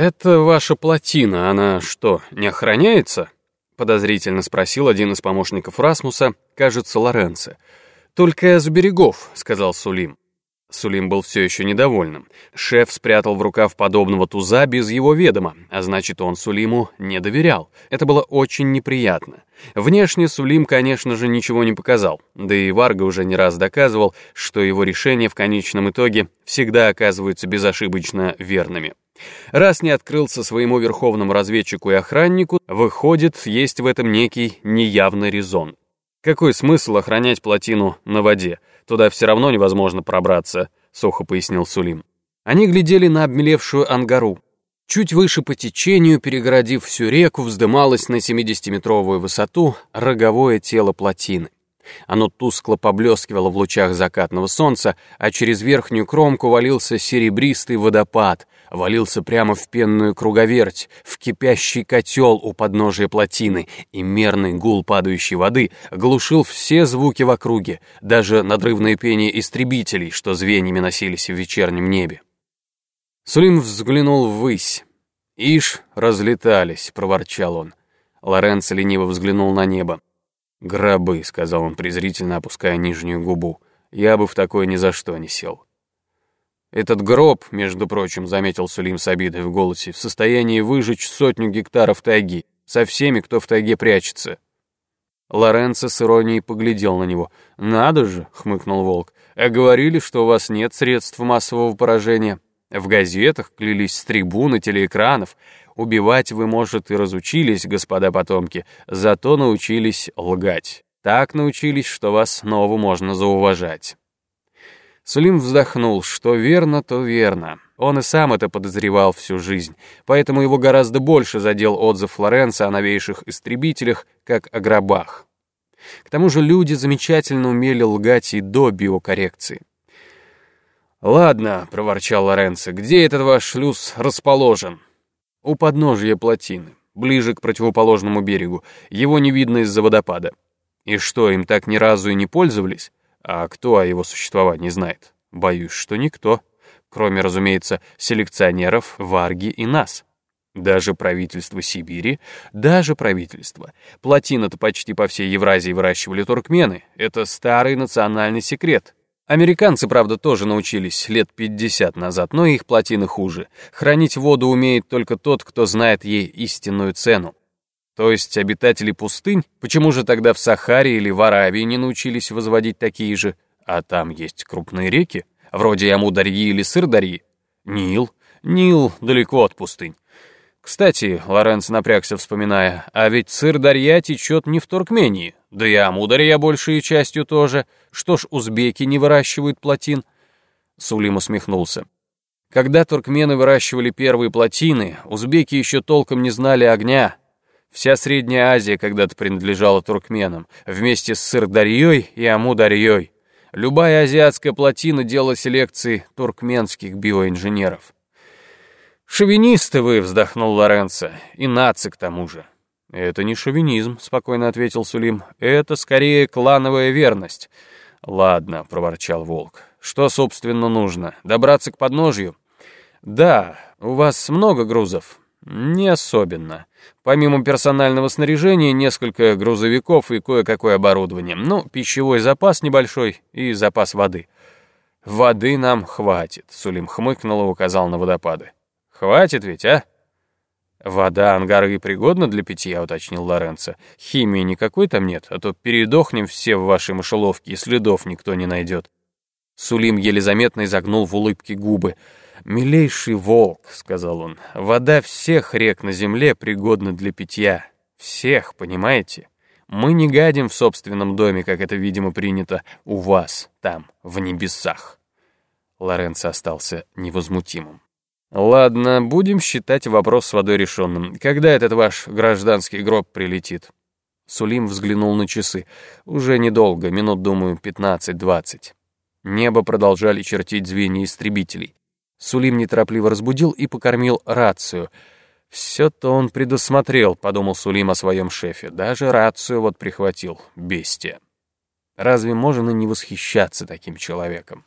«Это ваша плотина, она что, не охраняется?» подозрительно спросил один из помощников Расмуса, кажется, Лоренцо. «Только с берегов», — сказал Сулим. Сулим был все еще недовольным. Шеф спрятал в рукав подобного туза без его ведома, а значит, он Сулиму не доверял. Это было очень неприятно. Внешне Сулим, конечно же, ничего не показал, да и Варга уже не раз доказывал, что его решения в конечном итоге всегда оказываются безошибочно верными. Раз не открылся своему верховному разведчику и охраннику, выходит, есть в этом некий неявный резон. Какой смысл охранять плотину на воде? Туда все равно невозможно пробраться, сухо пояснил Сулим. Они глядели на обмелевшую ангару. Чуть выше по течению, перегородив всю реку, вздымалось на 70-метровую высоту роговое тело плотины. Оно тускло поблескивало в лучах закатного солнца, а через верхнюю кромку валился серебристый водопад, валился прямо в пенную круговерть, в кипящий котел у подножия плотины, и мерный гул падающей воды глушил все звуки в округе, даже надрывное пение истребителей, что звеньями носились в вечернем небе. Сулим взглянул ввысь. «Ишь, разлетались», — проворчал он. Лоренцо лениво взглянул на небо. «Гробы», — сказал он презрительно, опуская нижнюю губу. «Я бы в такое ни за что не сел». «Этот гроб, между прочим», — заметил Сулим с обидой в голосе, «в состоянии выжечь сотню гектаров тайги, со всеми, кто в тайге прячется». Лоренцо с иронией поглядел на него. «Надо же», — хмыкнул Волк, «а говорили, что у вас нет средств массового поражения. В газетах клялись с трибун и телеэкранов. Убивать вы, может, и разучились, господа потомки, зато научились лгать. Так научились, что вас снова можно зауважать». Сулим вздохнул, что верно, то верно. Он и сам это подозревал всю жизнь, поэтому его гораздо больше задел отзыв Флоренса о новейших истребителях, как о гробах. К тому же люди замечательно умели лгать и до биокоррекции. «Ладно», — проворчал Лоренцо, — «где этот ваш шлюз расположен?» «У подножия плотины, ближе к противоположному берегу. Его не видно из-за водопада». «И что, им так ни разу и не пользовались?» А кто о его существовании знает? Боюсь, что никто. Кроме, разумеется, селекционеров, варги и нас. Даже правительство Сибири, даже правительство. Плотина-то почти по всей Евразии выращивали туркмены. Это старый национальный секрет. Американцы, правда, тоже научились лет 50 назад, но их плотины хуже. Хранить воду умеет только тот, кто знает ей истинную цену. То есть обитатели пустынь? Почему же тогда в Сахаре или в Аравии не научились возводить такие же? А там есть крупные реки, вроде Амударьи или Сырдарьи. Нил. Нил далеко от пустынь. Кстати, Лоренц напрягся, вспоминая, а ведь Сырдарья течет не в Туркмении, да и Амударья большей частью тоже. Что ж, узбеки не выращивают плотин? Сулим усмехнулся. Когда туркмены выращивали первые плотины, узбеки еще толком не знали огня, Вся Средняя Азия когда-то принадлежала туркменам, вместе с Сырдарьей и Амударьей. Любая азиатская плотина делала селекции туркменских биоинженеров. «Шовинисты вы», — вздохнул Лоренцо, — «и наци к тому же». «Это не шовинизм», — спокойно ответил Сулим. «Это скорее клановая верность». «Ладно», — проворчал Волк. «Что, собственно, нужно? Добраться к подножью?» «Да, у вас много грузов?» «Не особенно. Помимо персонального снаряжения, несколько грузовиков и кое-какое оборудование. Ну, пищевой запас небольшой и запас воды». «Воды нам хватит», — Сулим хмыкнул и указал на водопады. «Хватит ведь, а?» «Вода ангары пригодна для питья», — уточнил Лоренцо. «Химии никакой там нет, а то передохнем все в вашей мышеловке, и следов никто не найдет». Сулим еле заметно изогнул в улыбке губы. «Милейший волк», — сказал он, — «вода всех рек на земле пригодна для питья. Всех, понимаете? Мы не гадим в собственном доме, как это, видимо, принято у вас, там, в небесах». Лоренцо остался невозмутимым. «Ладно, будем считать вопрос с водой решенным. Когда этот ваш гражданский гроб прилетит?» Сулим взглянул на часы. «Уже недолго, минут, думаю, пятнадцать-двадцать». Небо продолжали чертить звенья истребителей. Сулим неторопливо разбудил и покормил рацию. «Все-то он предусмотрел», — подумал Сулим о своем шефе. «Даже рацию вот прихватил, бестия». Разве можно не восхищаться таким человеком?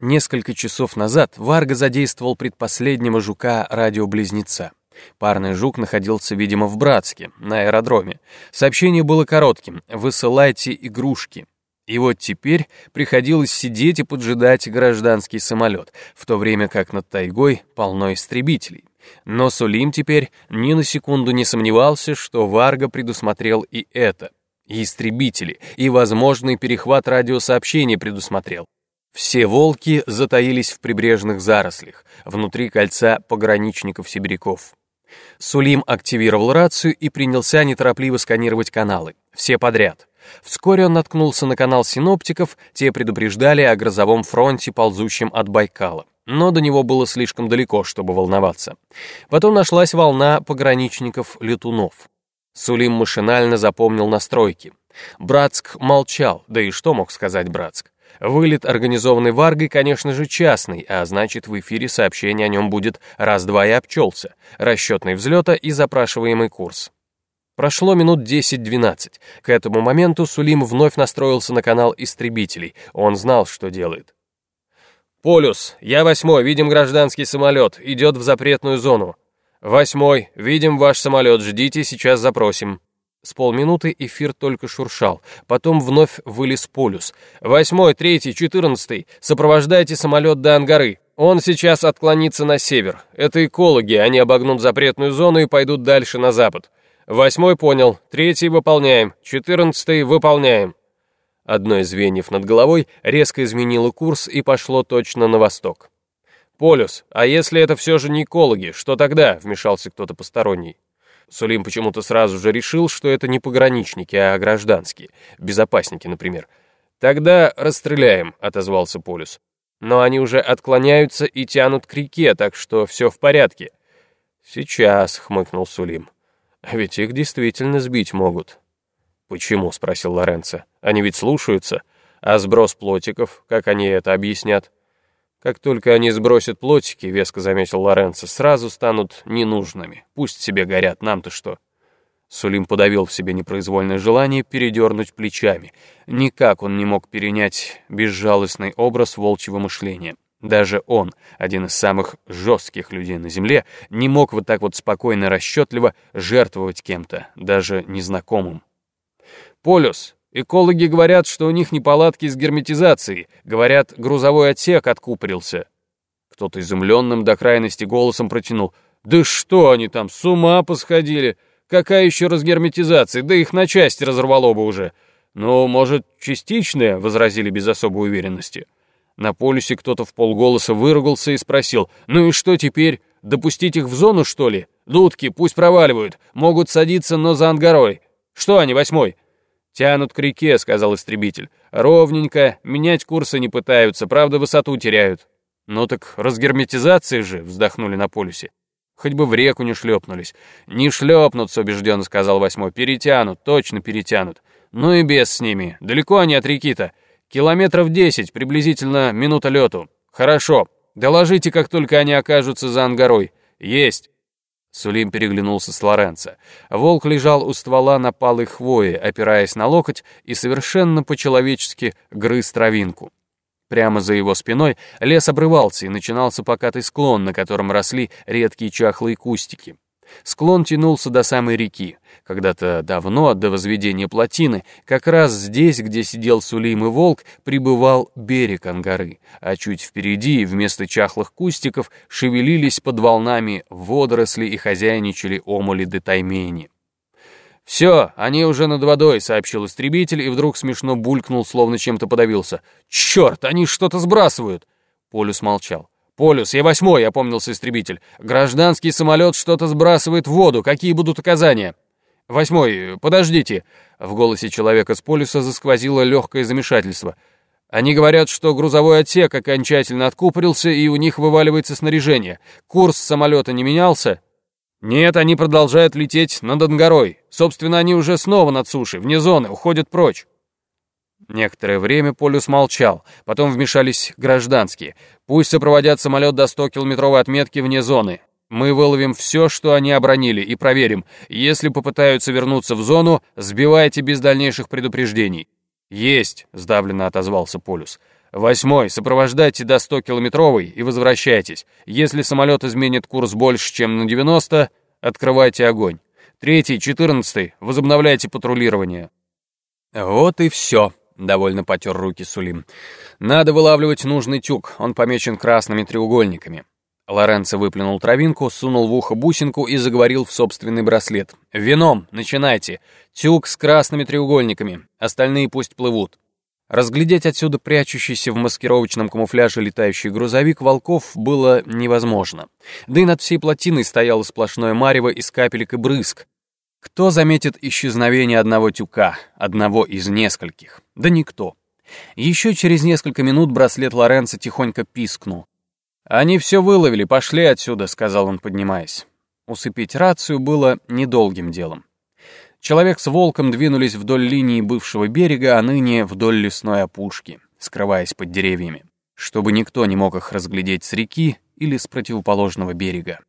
Несколько часов назад Варга задействовал предпоследнего жука-радиоблизнеца. Парный жук находился, видимо, в Братске, на аэродроме. Сообщение было коротким «Высылайте игрушки». И вот теперь приходилось сидеть и поджидать гражданский самолет, в то время как над тайгой полно истребителей. Но Сулим теперь ни на секунду не сомневался, что Варга предусмотрел и это. И истребители, и возможный перехват радиосообщений предусмотрел. Все волки затаились в прибрежных зарослях, внутри кольца пограничников-сибиряков. Сулим активировал рацию и принялся неторопливо сканировать каналы, все подряд. Вскоре он наткнулся на канал синоптиков, те предупреждали о грозовом фронте, ползущем от Байкала. Но до него было слишком далеко, чтобы волноваться. Потом нашлась волна пограничников-летунов. Сулим машинально запомнил настройки. Братск молчал, да и что мог сказать Братск? Вылет, организованный Варгой, конечно же, частный, а значит, в эфире сообщение о нем будет раз-два и обчелся. Расчетный взлета и запрашиваемый курс. Прошло минут 10-12. К этому моменту Сулим вновь настроился на канал истребителей. Он знал, что делает. «Полюс, я восьмой, видим гражданский самолет, идет в запретную зону. Восьмой, видим ваш самолет, ждите, сейчас запросим». С полминуты эфир только шуршал, потом вновь вылез полюс. «Восьмой, третий, четырнадцатый, сопровождайте самолет до Ангары. Он сейчас отклонится на север. Это экологи, они обогнут запретную зону и пойдут дальше на запад. Восьмой понял, третий выполняем, четырнадцатый выполняем». Одно из звеньев над головой резко изменило курс и пошло точно на восток. «Полюс, а если это все же не экологи, что тогда?» — вмешался кто-то посторонний. Сулим почему-то сразу же решил, что это не пограничники, а гражданские, безопасники, например. «Тогда расстреляем», — отозвался Полюс. «Но они уже отклоняются и тянут к реке, так что все в порядке». «Сейчас», — хмыкнул Сулим. «А ведь их действительно сбить могут». «Почему?» — спросил Лоренцо. «Они ведь слушаются. А сброс плотиков, как они это объяснят?» Как только они сбросят плотики, веско заметил Лоренцо, сразу станут ненужными. Пусть себе горят, нам-то что. Сулим подавил в себе непроизвольное желание передернуть плечами. Никак он не мог перенять безжалостный образ волчьего мышления. Даже он, один из самых жестких людей на Земле, не мог вот так вот спокойно расчетливо жертвовать кем-то, даже незнакомым. «Полюс, Экологи говорят, что у них неполадки с герметизацией. Говорят, грузовой отсек откупорился. Кто-то изумленным до крайности голосом протянул. «Да что они там, с ума посходили? Какая еще разгерметизация? Да их на части разорвало бы уже». «Ну, может, частичная?» — возразили без особой уверенности. На полюсе кто-то в полголоса выругался и спросил. «Ну и что теперь? Допустить их в зону, что ли? Дудки, пусть проваливают. Могут садиться, но за ангарой. Что они, восьмой?» «Тянут к реке», — сказал истребитель. «Ровненько, менять курсы не пытаются, правда, высоту теряют». «Ну так разгерметизация же», — вздохнули на полюсе. «Хоть бы в реку не шлепнулись». «Не шлепнутся», — убежденно сказал восьмой. «Перетянут, точно перетянут. Ну и без с ними. Далеко они от реки-то. Километров десять, приблизительно минута лету. Хорошо. Доложите, как только они окажутся за ангарой. Есть». Сулим переглянулся с Лоренцо. Волк лежал у ствола на палой хвои, опираясь на локоть и совершенно по-человечески грыз травинку. Прямо за его спиной лес обрывался и начинался покатый склон, на котором росли редкие чахлые кустики. Склон тянулся до самой реки. Когда-то давно, до возведения плотины, как раз здесь, где сидел Сулейм и Волк, прибывал берег Ангары, а чуть впереди, вместо чахлых кустиков, шевелились под волнами водоросли и хозяйничали омули де таймени. «Все, они уже над водой», — сообщил истребитель, и вдруг смешно булькнул, словно чем-то подавился. «Черт, они что-то сбрасывают!» Полюс молчал. «Полюс, я восьмой», — опомнился истребитель. «Гражданский самолет что-то сбрасывает в воду. Какие будут указания?» «Восьмой, подождите!» В голосе человека с полюса засквозило легкое замешательство. «Они говорят, что грузовой отсек окончательно откупорился, и у них вываливается снаряжение. Курс самолета не менялся?» «Нет, они продолжают лететь над Ангарой. Собственно, они уже снова над сушей, вне зоны, уходят прочь». Некоторое время Полюс молчал, потом вмешались гражданские. «Пусть сопроводят самолет до 100-километровой отметки вне зоны. Мы выловим все, что они обронили, и проверим. Если попытаются вернуться в зону, сбивайте без дальнейших предупреждений». «Есть», — сдавленно отозвался Полюс. Восьмой, сопровождайте до 100-километровой и возвращайтесь. Если самолет изменит курс больше, чем на 90, открывайте огонь. Третий, четырнадцатый, возобновляйте патрулирование. Вот и все, довольно потер руки Сулим. Надо вылавливать нужный тюк, он помечен красными треугольниками. Лоренцо выплюнул травинку, сунул в ухо бусинку и заговорил в собственный браслет. «Вином, начинайте. Тюк с красными треугольниками. Остальные пусть плывут». Разглядеть отсюда прячущийся в маскировочном камуфляже летающий грузовик волков было невозможно. Да и над всей плотиной стояло сплошное марево из капелек и брызг. Кто заметит исчезновение одного тюка, одного из нескольких? Да никто. Еще через несколько минут браслет Лоренцо тихонько пискнул. «Они все выловили, пошли отсюда», — сказал он, поднимаясь. Усыпить рацию было недолгим делом. Человек с волком двинулись вдоль линии бывшего берега, а ныне вдоль лесной опушки, скрываясь под деревьями, чтобы никто не мог их разглядеть с реки или с противоположного берега.